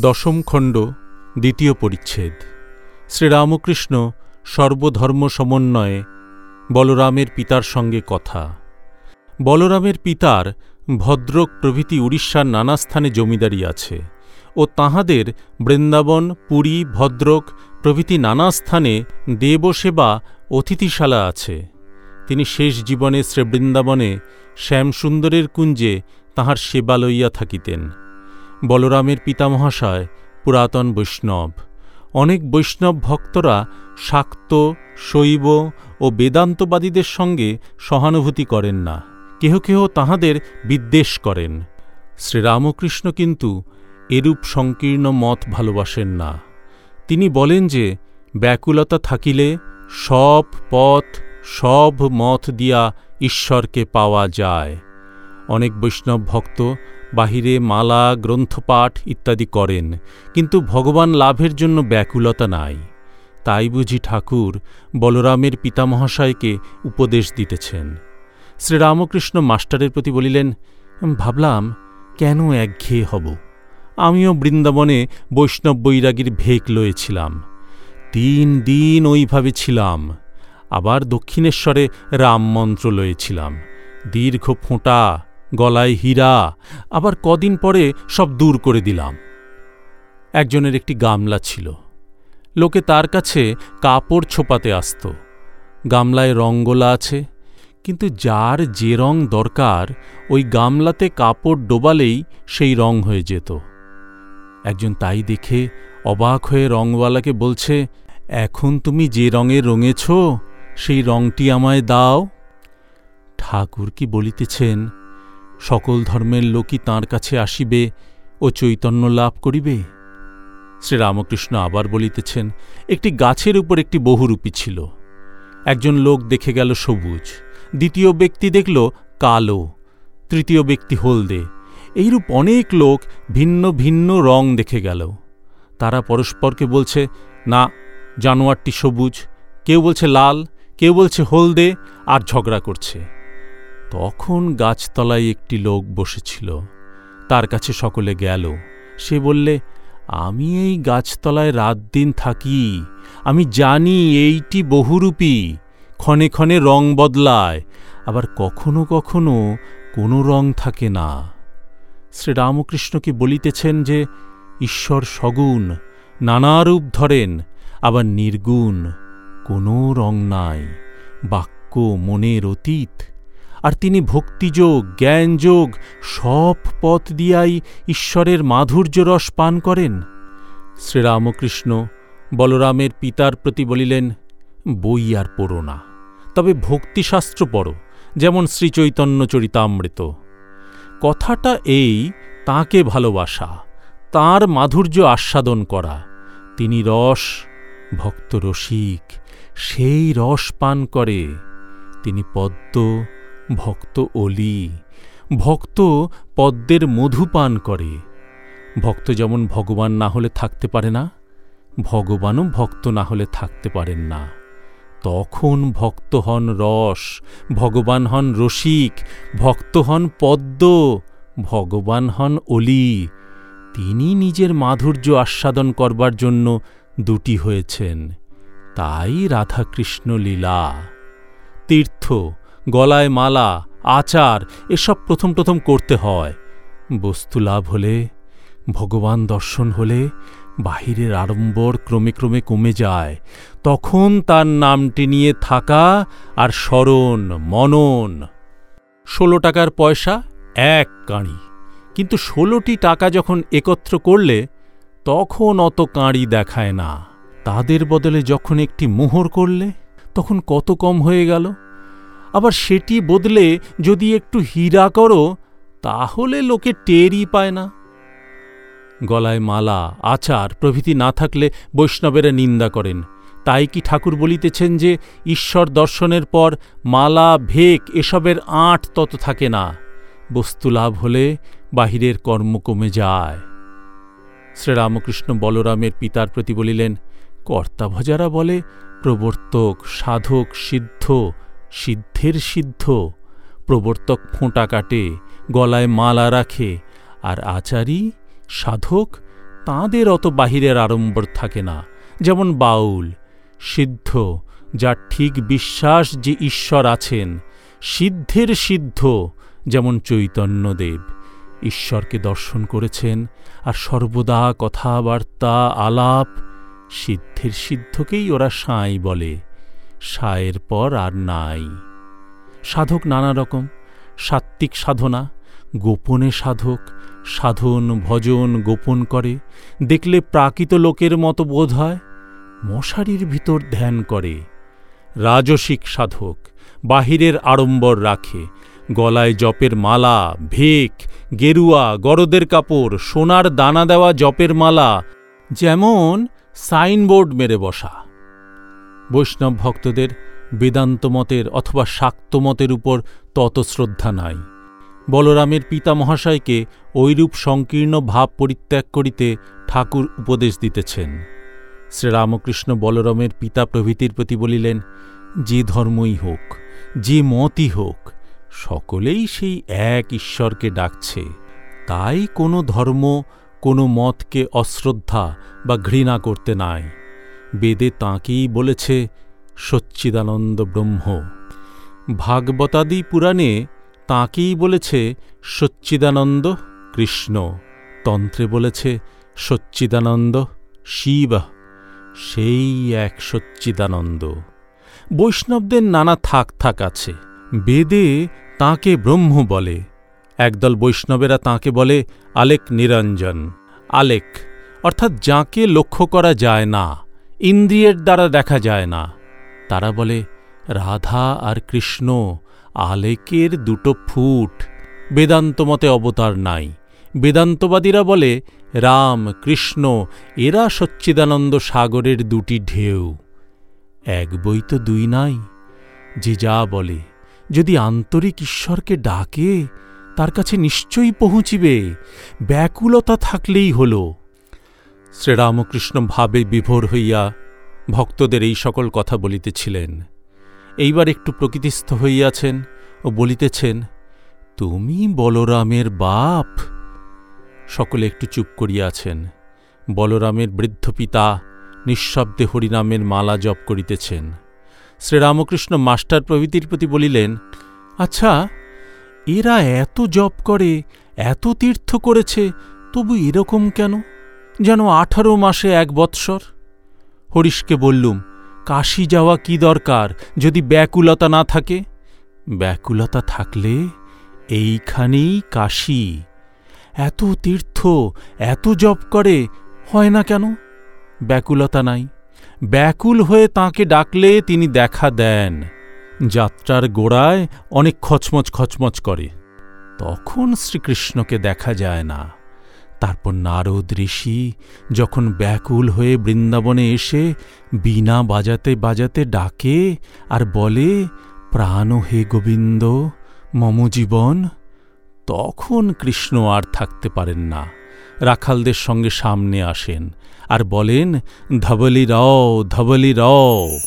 দশম খণ্ড, দ্বিতীয় পরিচ্ছেদ। শ্রীরামকৃষ্ণ সর্বধর্ম সমন্বয়ে বলরামের পিতার সঙ্গে কথা। বলরামের পিতার ভদ্রক প্রভৃতি উড়িষ্যার নানা স্থানে জমিদারি আছে ও তাহাদের বৃন্দাবন, পুরী, ভদ্রক প্রভৃতি নানা স্থানে দেবসেবা, অতিথিশালা আছে। তিনি শেষ জীবনে শ্রীবৃন্দাবনে শ্যামসুন্দরের কুঞ্জে তাহার সেবা লইয়া থাকিতেন। বলরামের পিতামহাশয়, পুরাতন বৈষ্ণব। অনেক বৈষ্ণব ভক্তরা শাক্ত, শৈব ও বেদান্তবাদীদের সঙ্গে সহানুভূতি করেন না। কেহ কেহ তাহাদের বিদ্বেষ করেন। শ্রীরামকৃষ্ণ কিন্তু এরূপ সংকীর্ণ মত ভালোবাসেন না। তিনি বলেন যে, ব্যাকুলতা থাকিলে সব পথ, সব মত দিয়া ঈশ্বরকে পাওয়া যায়। অনেক বৈষ্ণব ভক্ত বাহিরে মালা, গ্রন্থপাঠ ইত্যাদি করেন, কিন্তু ভগবান লাভের জন্য ব্যাকুলতা নাই। তাই বুঝি ঠাকুর বলরামের পিতামহাশয়কে উপদেশ দিতেছেন। শ্রীরামকৃষ্ণ মাস্টারের প্রতি বলিলেন, ভাবলাম, কেন একঘেয়ে হব? আমিও বৃন্দাবনে বৈষ্ণব বৈরাগীর ভেক লয়েছিলাম। তিন দিন ওইভাবে ছিলাম, আবার দক্ষিণেশ্বরে রামমন্ত্র লয়েছিলাম। দীর্ঘ ফোঁটা গলায় হীরা, আবার কদিন পরে সব দূর করে দিলাম। একজনের একটি গামলা ছিল। লোকে তার কাছে কাপড় ছোপাতে আসত। গামলায় রঙ্গোলা আছে, কিন্তু যার যে রং দরকার, ওই গামলাতে কাপড় ডোবালেই সেই রং হয়ে যেত। একজন তাই দেখে অবাক হয়ে রংওয়ালাকে বলছে, এখন তুমি যে রঙে রঙেছ, সেই রংটি আমায় দাও। ঠাকুর কি বলিতেছেন সকল ধর্মের লোকই তাঁর কাছে আসিবে ও চৈতন্য লাভ করিবে? শ্রীরামকৃষ্ণ আবার বলিতেছেন, একটি গাছের উপর একটি বহুরূপী ছিল। একজন লোক দেখে গেল সবুজ, দ্বিতীয় ব্যক্তি দেখল কালো, তৃতীয় ব্যক্তি হলদে। এইরূপ অনেক লোক ভিন্ন ভিন্ন রং দেখে গেল। তারা পরস্পরকে বলছে, না, জানোয়ারটি সবুজ, কেউ বলছে লাল, কেউ বলছে হলদে, আর ঝগড়া করছে। তখন গাছতলায় একটি লোক বসেছিল। তার কাছে সকলে গেল। সে বললে, আমি এই গাছতলায় রাত দিন থাকি। আমি জানি এইটি বহুরূপী। ক্ষণে ক্ষণে রং বদলায়। আবার কখনো কখনো কোনো রং থাকে না। শ্রীরামকৃষ্ণকে বলিতেছেন যে, ঈশ্বর সগুণ নানা রূপ ধরেন, আবার নির্গুণ। কোনো রং নাই। বাক্য, মনের অতীত। আর তিনি ভক্তিযোগ, জ্ঞানযোগ, সব পথ দিয়াই ঈশ্বরের মাধুর্য রস পান করেন। শ্রীরামকৃষ্ণ বলরামের পিতার প্রতি বলিলেন, বই আর পড়ো না, তবে ভক্তিশাস্ত্র পড়ো, যেমন শ্রীচৈতন্য চরিতামৃত। কথাটা এই, তাকে ভালোবাসা, তার মাধুর্য আস্বাদন করা, তিনি রস, ভক্ত রসিক, সেই রস পান করে। তিনি পদ্ম ভক্ত অলি, ভক্ত পদ্মের মধু পান করে। ভক্ত যেমন ভগবান না হলে থাকতে পারে না, ভগবানও ভক্ত না হলে থাকতে পারেন না। তখন ভক্ত হন রস, ভগবান হন রসিক, ভক্ত হন পদ্ম, ভগবান হন অলি। তিনি নিজের মাধুর্য আস্বাদন করবার জন্য দুটি হয়েছেন, তাই রাধাকৃষ্ণ লীলা। তীর্থ গলায় মালা, আচার, এসব প্রথম প্রথম করতে হয়। বস্তু লাভ হলে, ভগবান দর্শন হলে বাহিরের আড়ম্বর ক্রমে ক্রমে কমে যায়। তখন তার নামটি নিয়ে থাকা আর স্মরণ, মনন। ষোলো টাকার পয়সা, এক কাঁড়ি। কিন্তু ষোলোটি টাকা যখন একত্র করলে, তখন অত কাঁড়ি দেখায় না। তাদের বদলে যখন একটি মোহর করলে, তখন কত কম হয়ে গেল? আবার সেটি বদলে যদি একটু হীরা করো, তাহলে লোকে টেরই পায় না। গলায় মালা, আচার, প্রভৃতি না থাকলে বৈষ্ণবেরা নিন্দা করেন। তাই কি ঠাকুর বলিতেছেন যে, ঈশ্বর দর্শনের পর মালা, ভেক এসবের আঁট তত থাকে না। বস্তু লাভ হলে বাহিরের কর্ম কমে যায়। শ্রীরামকৃষ্ণ বলরামের পিতার প্রতি বলিলেন কর্তাভজারা বলে, প্রবর্তক, সাধক, সিদ্ধ সিদ্ধের সিদ্ধ। প্রবর্তক ফোঁটা কাটে, গলায় মালা রাখে। আর আচারী, সাধক তাঁদের অত বাহিরের আড়ম্বর থাকে না। যেমন বাউল, সিদ্ধ, যার ঠিক বিশ্বাস যে ঈশ্বর আছেন। সিদ্ধের সিদ্ধ, যেমন চৈতন্যদেব। ঈশ্বরকে দর্শন করেছেন, আর সর্বদা কথাবার্তা, আলাপ, সিদ্ধের সিদ্ধকেই ওরা সাঁই বলে। সায়ের পর আর নাই। সাধক নানা রকম, সাত্ত্বিক সাধনা, গোপনে সাধক, সাধন ভজন গোপন করে, দেখলে প্রাকৃত লোকের মতো বোধ হয়, মশারির ভিতর ধ্যান করে। রাজসিক সাধক, বাহিরের আড়ম্বর রাখে, গলায় জপের মালা, ভেক, গেরুয়া, গরদের কাপড়, সোনার দানা দেওয়া জপের মালা, যেমন সাইনবোর্ড মেরে বসা। বৈষ্ণব ভক্তদের বেদান্ত মতের অথবা শাক্ত মতের উপর তত শ্রদ্ধা নাই। বলরামের পিতা মহাশয়কে ঐরূপ সংকীর্ণ ভাব পরিত্যাগ করিতে ঠাকুর উপদেশ দিতেছেন। শ্রীরামকৃষ্ণ বলরামের পিতা প্রভৃতির প্রতি বলিলেন, যে ধর্মই হোক, যে মতই হোক, সকলেই সেই এক ঈশ্বরকে ডাকছে। তাই কোনো ধর্ম, কোনো মতকে অশ্রদ্ধা বা ঘৃণা করতে নাই। বেদে তাঁকেই বলেছে সচ্চিদানন্দ ব্রহ্ম। ভাগবতাদি পুরাণে তাঁকেই বলেছে সচ্চিদানন্দ কৃষ্ণ। তন্ত্রে বলেছে সচ্চিদানন্দ শিব। সেই এক সচ্চিদানন্দ। বৈষ্ণবদের নানা থাক থাক আছে। বেদে তাঁকে ব্রহ্ম বলে। একদল বৈষ্ণবেরা তাঁকে বলে আলেক নিরঞ্জন। আলেক অর্থাৎ যাকে লক্ষ্য করা যায় না। ইন্দ্রিয়ের দ্বারা দেখা যায় না। তারা বলে, রাধা আর কৃষ্ণ, আলেকের দুটো ফুট। বেদান্ত মতে অবতার নাই। বেদান্তবাদীরা বলে, রাম, কৃষ্ণ, এরা সচ্চিদানন্দ সাগরের দুটি ঢেউ। এক বই তো দুই নাই। যে যা বলে, যদি আন্তরিক ঈশ্বরকে ডাকে, তার কাছে নিশ্চয়ই পৌঁছিবে। ব্যাকুলতা থাকলেই হল। শ্রীরামকৃষ্ণ ভাবে বিভোর হইয়া ভক্তদের এই সকল কথা বলিতেছিলেন। এইবার একটু প্রকৃতিস্থ হইয়াছেন ও বলিতেছেন, তুমি বলরামের বাপ? সকলে একটু চুপ করিয়াছেন। বলরামের বৃদ্ধ পিতা নিঃশব্দে হরিনামের মালা জপ করিতেছেন। শ্রীরামকৃষ্ণ মাস্টার প্রভৃতির প্রতি বলিলেন আচ্ছা এরা এত জপ করে, এত তীর্থ করেছে, তবু এরকম কেন? যেন আঠারো মাসে এক বৎসর। হরিশকে বললুম, কাশি যাওয়া কি দরকার? যদি ব্যাকুলতা না থাকে? ব্যাকুলতা থাকলে এইখানেই কাশী। এত তীর্থ, এত জপ করে, হয় না কেন? ব্যাকুলতা নাই। ব্যাকুল হয়ে তাকে ডাকলে তিনি দেখা দেন। যাত্রার গোড়ায় অনেক খচমচ খচমচ করে। তখন শ্রীকৃষ্ণকে দেখা যায় না। তারপর নারদ ঋষি যখন ব্যাকুল হয়ে বৃন্দাবনে এসে বীণা বাজাতে বাজাতে ডাকে আর বলে, প্রাণ হে গোবিন্দ, মম জীবন। তখন কৃষ্ণ আর থাকতে পারেন না। রাখালদের সঙ্গে সামনে আসেন আর বলেন, ধবলি রও ধবলি রও।